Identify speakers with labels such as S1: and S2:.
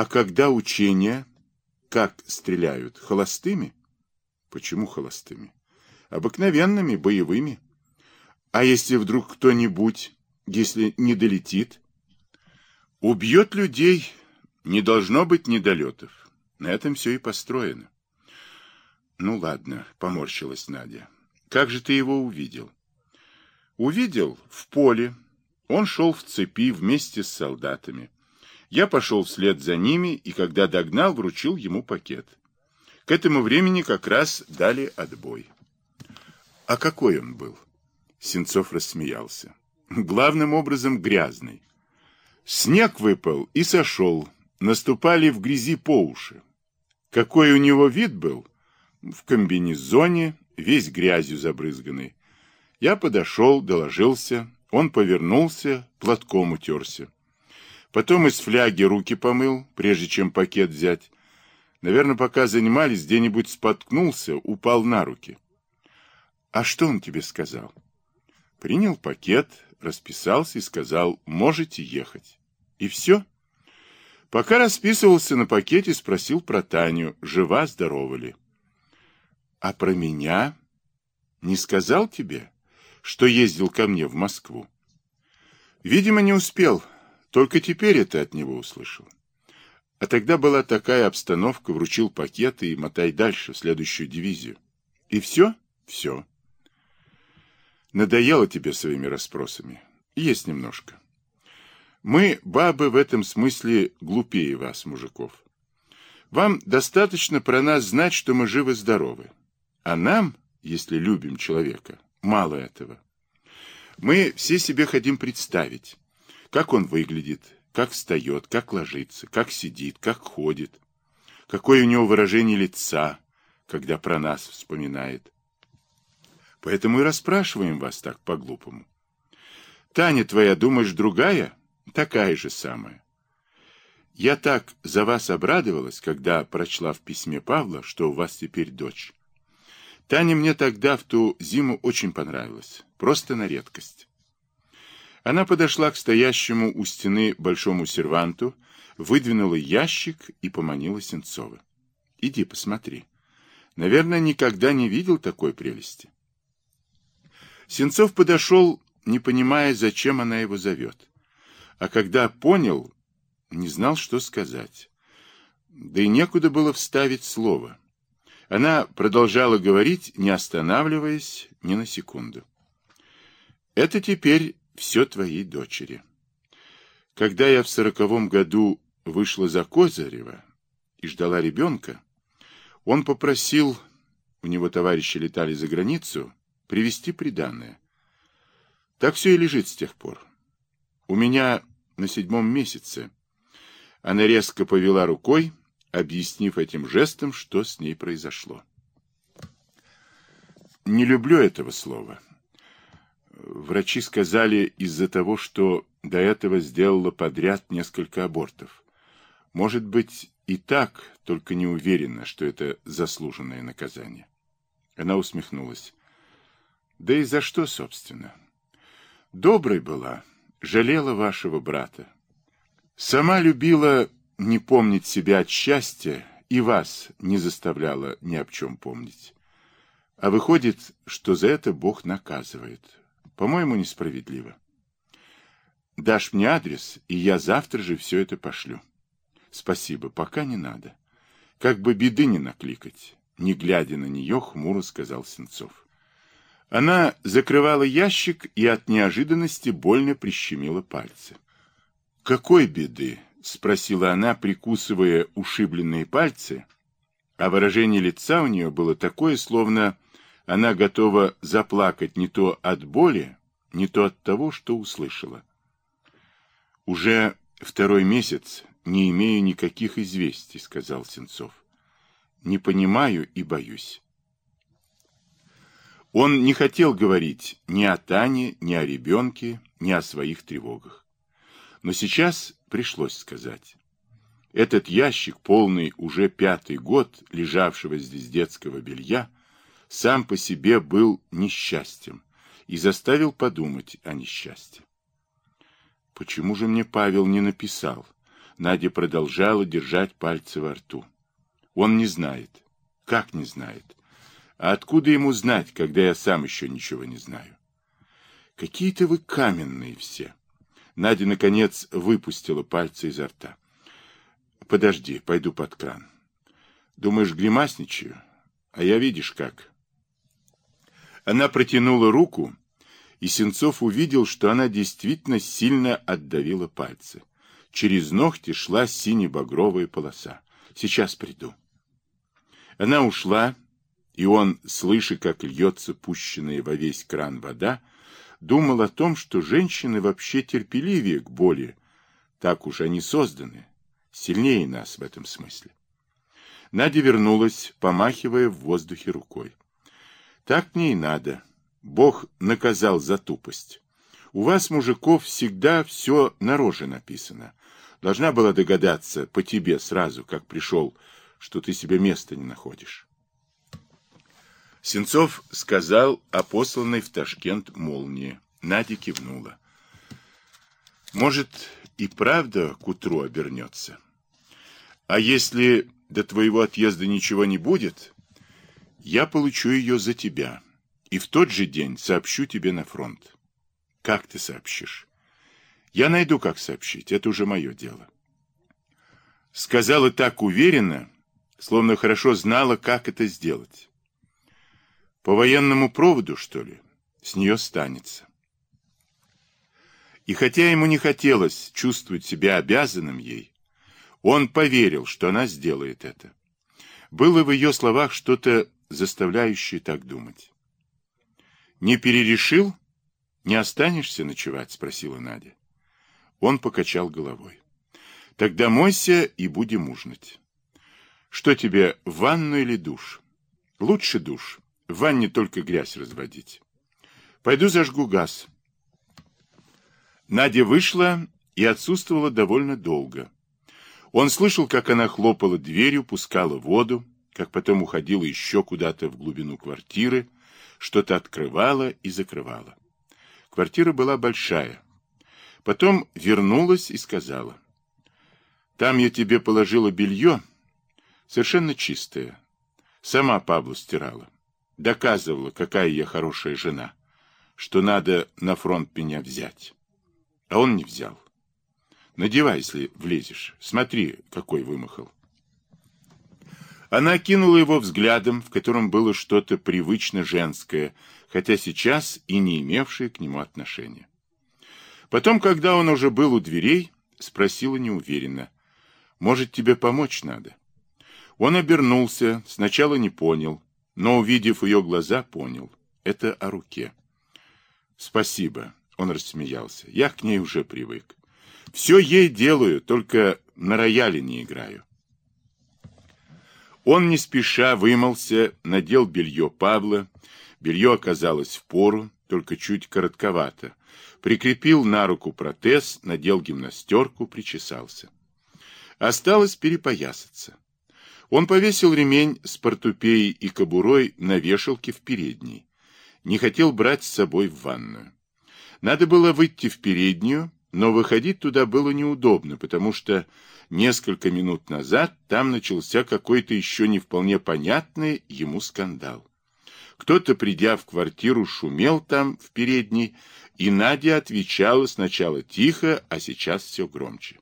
S1: А когда учения, как стреляют? Холостыми? Почему холостыми? Обыкновенными, боевыми. А если вдруг кто-нибудь, если не долетит? Убьет людей, не должно быть недолетов. На этом все и построено. Ну ладно, поморщилась Надя. Как же ты его увидел? Увидел в поле. Он шел в цепи вместе с солдатами. Я пошел вслед за ними, и когда догнал, вручил ему пакет. К этому времени как раз дали отбой. А какой он был? Сенцов рассмеялся. Главным образом грязный. Снег выпал и сошел. Наступали в грязи по уши. Какой у него вид был? В комбинезоне, весь грязью забрызганный. Я подошел, доложился. Он повернулся, платком утерся. Потом из фляги руки помыл, прежде чем пакет взять. Наверное, пока занимались, где-нибудь споткнулся, упал на руки. А что он тебе сказал? Принял пакет, расписался и сказал, можете ехать. И все. Пока расписывался на пакете, спросил про Таню, жива-здорова ли. А про меня не сказал тебе, что ездил ко мне в Москву? Видимо, не успел, только теперь это от него услышал. А тогда была такая обстановка, вручил пакет и мотай дальше, в следующую дивизию. И все? Все. Надоело тебе своими расспросами? Есть немножко. Мы, бабы, в этом смысле глупее вас, мужиков. Вам достаточно про нас знать, что мы живы-здоровы. А нам, если любим человека, мало этого. Мы все себе хотим представить, как он выглядит, как встает, как ложится, как сидит, как ходит, какое у него выражение лица, когда про нас вспоминает. Поэтому и расспрашиваем вас так по-глупому. Таня твоя, думаешь, другая? Такая же самая. Я так за вас обрадовалась, когда прочла в письме Павла, что у вас теперь дочь. Таня мне тогда в ту зиму очень понравилась, просто на редкость. Она подошла к стоящему у стены большому серванту, выдвинула ящик и поманила Сенцова. «Иди посмотри. Наверное, никогда не видел такой прелести». Сенцов подошел, не понимая, зачем она его зовет. А когда понял, не знал, что сказать. Да и некуда было вставить слово. Она продолжала говорить, не останавливаясь ни на секунду. «Это теперь все твоей дочери. Когда я в сороковом году вышла за Козырева и ждала ребенка, он попросил, у него товарищи летали за границу, привезти приданное. Так все и лежит с тех пор. У меня на седьмом месяце. Она резко повела рукой, объяснив этим жестом, что с ней произошло. Не люблю этого слова. Врачи сказали из-за того, что до этого сделала подряд несколько абортов. Может быть и так, только не уверена, что это заслуженное наказание. Она усмехнулась. Да и за что, собственно? Доброй была, жалела вашего брата. Сама любила не помнить себя от счастья и вас не заставляла ни об чем помнить. А выходит, что за это Бог наказывает. По-моему, несправедливо. Дашь мне адрес, и я завтра же все это пошлю. Спасибо, пока не надо. Как бы беды не накликать. Не глядя на нее, хмуро сказал Сенцов. Она закрывала ящик и от неожиданности больно прищемила пальцы. «Какой беды?» — спросила она, прикусывая ушибленные пальцы, а выражение лица у нее было такое, словно она готова заплакать не то от боли, не то от того, что услышала. «Уже второй месяц не имею никаких известий», — сказал Сенцов. «Не понимаю и боюсь». Он не хотел говорить ни о Тане, ни о ребенке, ни о своих тревогах. Но сейчас пришлось сказать. Этот ящик, полный уже пятый год лежавшего здесь детского белья, сам по себе был несчастьем и заставил подумать о несчастье. Почему же мне Павел не написал? Надя продолжала держать пальцы во рту. Он не знает. Как не знает? А откуда ему знать, когда я сам еще ничего не знаю? Какие-то вы каменные все. Надя, наконец, выпустила пальцы изо рта. Подожди, пойду под кран. Думаешь, гримасничаю? А я видишь как. Она протянула руку, и Сенцов увидел, что она действительно сильно отдавила пальцы. Через ногти шла сине-багровая полоса. Сейчас приду. Она ушла, и он, слыша, как льется пущенная во весь кран вода, думал о том, что женщины вообще терпеливее к боли. Так уж они созданы, сильнее нас в этом смысле. Надя вернулась, помахивая в воздухе рукой. Так мне и надо. Бог наказал за тупость. У вас, мужиков, всегда все на роже написано. Должна была догадаться по тебе сразу, как пришел, что ты себе места не находишь. Сенцов сказал о посланной в Ташкент молнии. Надя кивнула. Может, и правда к утру обернется. А если до твоего отъезда ничего не будет, я получу ее за тебя и в тот же день сообщу тебе на фронт. Как ты сообщишь? Я найду, как сообщить. Это уже мое дело. Сказала так уверенно, словно хорошо знала, как это сделать. По военному проводу, что ли? С нее станется. И хотя ему не хотелось чувствовать себя обязанным ей, он поверил, что она сделает это. Было в ее словах что-то, заставляющее так думать. «Не перерешил? Не останешься ночевать?» — спросила Надя. Он покачал головой. «Тогда мойся и будем ужинать. Что тебе, ванну или душ?» «Лучше душ. В ванне только грязь разводить. Пойду зажгу газ». Надя вышла и отсутствовала довольно долго. Он слышал, как она хлопала дверью, пускала воду, как потом уходила еще куда-то в глубину квартиры, что-то открывала и закрывала. Квартира была большая. Потом вернулась и сказала. «Там я тебе положила белье, совершенно чистое. Сама Павлу стирала. Доказывала, какая я хорошая жена, что надо на фронт меня взять. А он не взял. Надевай, если влезешь. Смотри, какой вымахал. Она кинула его взглядом, в котором было что-то привычно женское, хотя сейчас и не имевшее к нему отношения. Потом, когда он уже был у дверей, спросила неуверенно, «Может, тебе помочь надо?» Он обернулся, сначала не понял, но, увидев ее глаза, понял. Это о руке. «Спасибо», — он рассмеялся, — «я к ней уже привык. Все ей делаю, только на рояле не играю». Он не спеша вымылся, надел белье Павла. Белье оказалось в пору, только чуть коротковато. Прикрепил на руку протез, надел гимнастерку, причесался. Осталось перепоясаться. Он повесил ремень с портупеей и кобурой на вешалке в передней. Не хотел брать с собой в ванную. Надо было выйти в переднюю, но выходить туда было неудобно, потому что несколько минут назад там начался какой-то еще не вполне понятный ему скандал. Кто-то, придя в квартиру, шумел там, в передней, и Надя отвечала сначала тихо, а сейчас все громче.